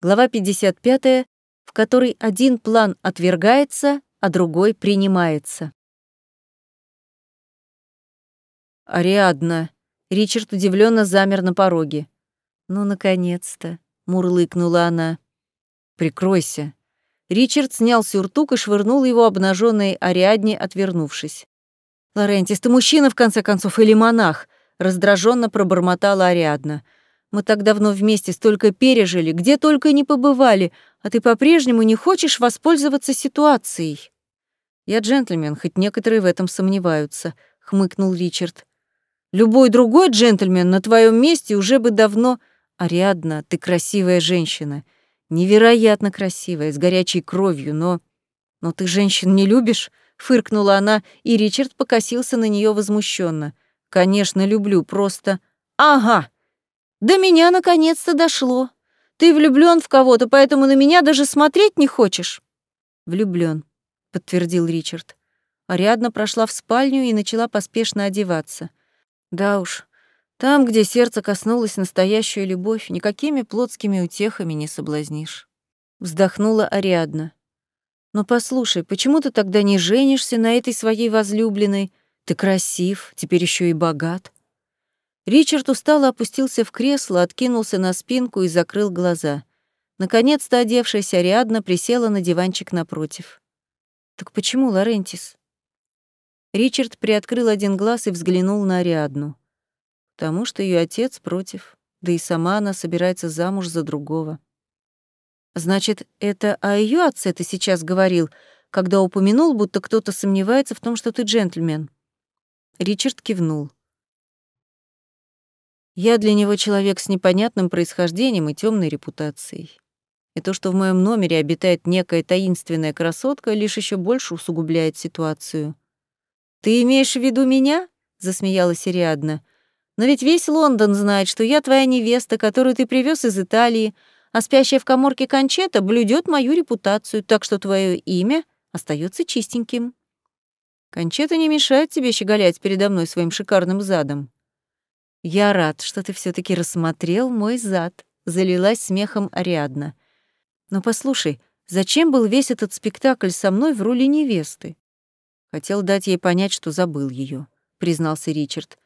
Глава 55, в которой один план отвергается, а другой принимается. «Ариадна!» Ричард удивленно замер на пороге. «Ну, наконец-то!» — мурлыкнула она. «Прикройся!» Ричард снял сюртук и швырнул его обнаженной Ариадне, отвернувшись. «Лорентис, ты мужчина, в конце концов, или монах?» — раздраженно пробормотала Ариадна. «Мы так давно вместе столько пережили, где только не побывали, а ты по-прежнему не хочешь воспользоваться ситуацией». «Я джентльмен, хоть некоторые в этом сомневаются», — хмыкнул Ричард. «Любой другой джентльмен на твоем месте уже бы давно...» «Ариадна, ты красивая женщина. Невероятно красивая, с горячей кровью, но... Но ты женщин не любишь?» Фыркнула она, и Ричард покосился на нее возмущенно. «Конечно, люблю, просто...» «Ага! До меня наконец-то дошло. Ты влюблён в кого-то, поэтому на меня даже смотреть не хочешь». «Влюблён», — подтвердил Ричард. Ариадна прошла в спальню и начала поспешно одеваться. «Да уж, там, где сердце коснулось настоящую любовь, никакими плотскими утехами не соблазнишь». Вздохнула Ариадна. Но послушай, почему ты тогда не женишься на этой своей возлюбленной? Ты красив, теперь еще и богат. Ричард устало опустился в кресло, откинулся на спинку и закрыл глаза. Наконец-то одевшаяся Ариадна присела на диванчик напротив. «Так почему, Лорентис?» Ричард приоткрыл один глаз и взглянул на Ариадну. «Потому что ее отец против, да и сама она собирается замуж за другого». Значит, это о ее отце ты сейчас говорил, когда упомянул, будто кто-то сомневается в том, что ты джентльмен. Ричард кивнул. Я для него человек с непонятным происхождением и темной репутацией. И то, что в моем номере обитает некая таинственная красотка, лишь еще больше усугубляет ситуацию. «Ты имеешь в виду меня?» — засмеялась Ариадна. «Но ведь весь Лондон знает, что я твоя невеста, которую ты привез из Италии, а спящая в коморке Кончета блюдет мою репутацию, так что твое имя остается чистеньким. Кончета не мешает тебе щеголять передо мной своим шикарным задом. Я рад, что ты все таки рассмотрел мой зад, залилась смехом Ариадна. Но послушай, зачем был весь этот спектакль со мной в роли невесты? Хотел дать ей понять, что забыл ее, признался Ричард.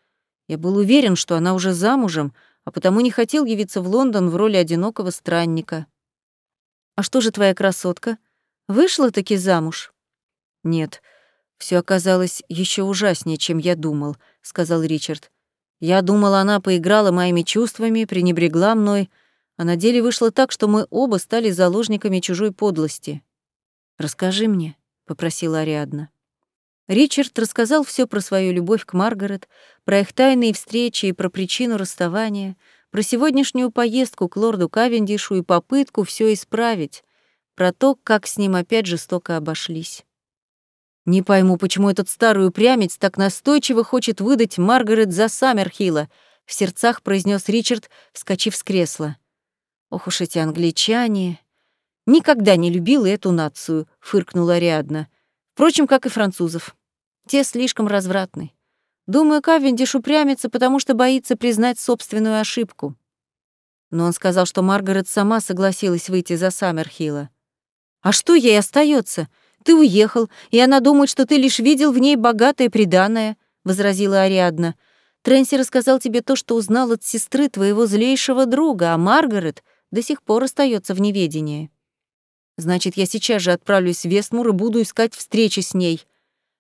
Я был уверен, что она уже замужем, а потому не хотел явиться в Лондон в роли одинокого странника. «А что же твоя красотка? Вышла-таки замуж?» «Нет, все оказалось еще ужаснее, чем я думал», — сказал Ричард. «Я думал, она поиграла моими чувствами, пренебрегла мной, а на деле вышло так, что мы оба стали заложниками чужой подлости». «Расскажи мне», — попросила Ариадна. Ричард рассказал все про свою любовь к Маргарет, про их тайные встречи и про причину расставания, про сегодняшнюю поездку к лорду Кавендишу и попытку все исправить, про то, как с ним опять жестоко обошлись. «Не пойму, почему этот старый упрямец так настойчиво хочет выдать Маргарет за Саммерхилла», — в сердцах произнес Ричард, вскочив с кресла. «Ох уж эти англичане!» «Никогда не любила эту нацию», — фыркнула Ариадна. Впрочем, как и французов. Те слишком развратны. Думаю, Кавендиш упрямится, потому что боится признать собственную ошибку. Но он сказал, что Маргарет сама согласилась выйти за Саммерхилла. А что ей остается? Ты уехал, и она думает, что ты лишь видел в ней богатое приданое, возразила Ариадна. Трэнси рассказал тебе то, что узнал от сестры твоего злейшего друга, а Маргарет до сих пор остается в неведении. Значит, я сейчас же отправлюсь в Вестмур и буду искать встречи с ней.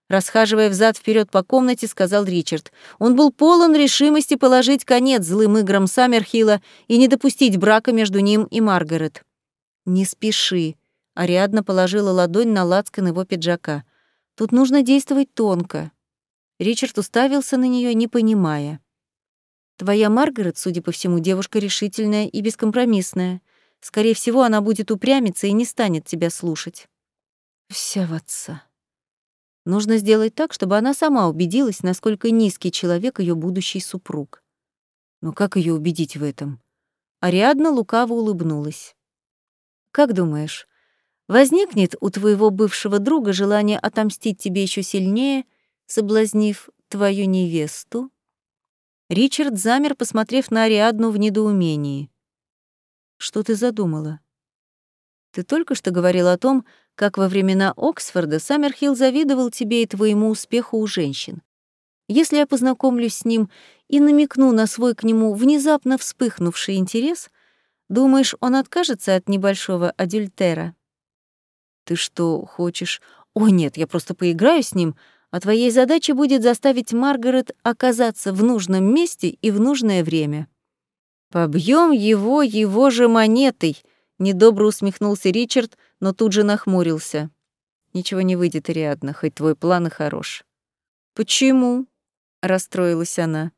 Расхаживая взад вперед по комнате, сказал Ричард. Он был полон решимости положить конец злым играм Саммерхилла и не допустить брака между ним и Маргарет. «Не спеши», — Ариадна положила ладонь на лацкан его пиджака. «Тут нужно действовать тонко». Ричард уставился на нее, не понимая. «Твоя Маргарет, судя по всему, девушка решительная и бескомпромиссная. Скорее всего, она будет упрямиться и не станет тебя слушать. Вся в отца. Нужно сделать так, чтобы она сама убедилась, насколько низкий человек ее будущий супруг. Но как ее убедить в этом? Ариадна лукаво улыбнулась. Как думаешь, возникнет у твоего бывшего друга желание отомстить тебе еще сильнее, соблазнив твою невесту? Ричард замер, посмотрев на Ариадну в недоумении. Что ты задумала? Ты только что говорил о том, как во времена Оксфорда Саммерхилл завидовал тебе и твоему успеху у женщин. Если я познакомлюсь с ним и намекну на свой к нему внезапно вспыхнувший интерес, думаешь, он откажется от небольшого адюльтера? Ты что, хочешь? О, нет, я просто поиграю с ним, а твоей задачей будет заставить Маргарет оказаться в нужном месте и в нужное время. Побьем его его же монетой, недобро усмехнулся Ричард, но тут же нахмурился. Ничего не выйдет, Ариадна, хоть твой план и хорош. Почему? расстроилась она.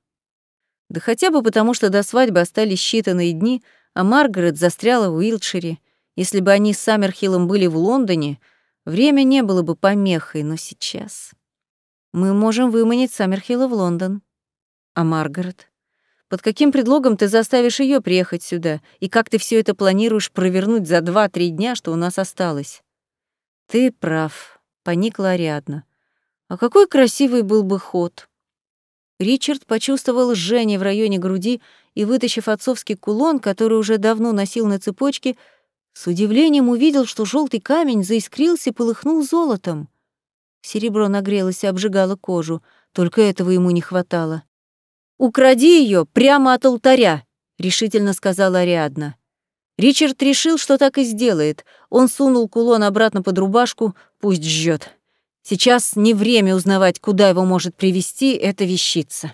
Да хотя бы потому, что до свадьбы остались считанные дни, а Маргарет застряла в Уилтшире. Если бы они с Саммерхиллом были в Лондоне, время не было бы помехой, но сейчас... Мы можем выманить Саммерхилла в Лондон. А Маргарет? Под каким предлогом ты заставишь ее приехать сюда? И как ты все это планируешь провернуть за два-три дня, что у нас осталось? Ты прав, поникла Ариадна. А какой красивый был бы ход. Ричард почувствовал жжение в районе груди и, вытащив отцовский кулон, который уже давно носил на цепочке, с удивлением увидел, что желтый камень заискрился и полыхнул золотом. Серебро нагрелось и обжигало кожу, только этого ему не хватало. «Укради ее прямо от алтаря», — решительно сказала Ариадна. Ричард решил, что так и сделает. Он сунул кулон обратно под рубашку, пусть жжет. Сейчас не время узнавать, куда его может привести эта вещица.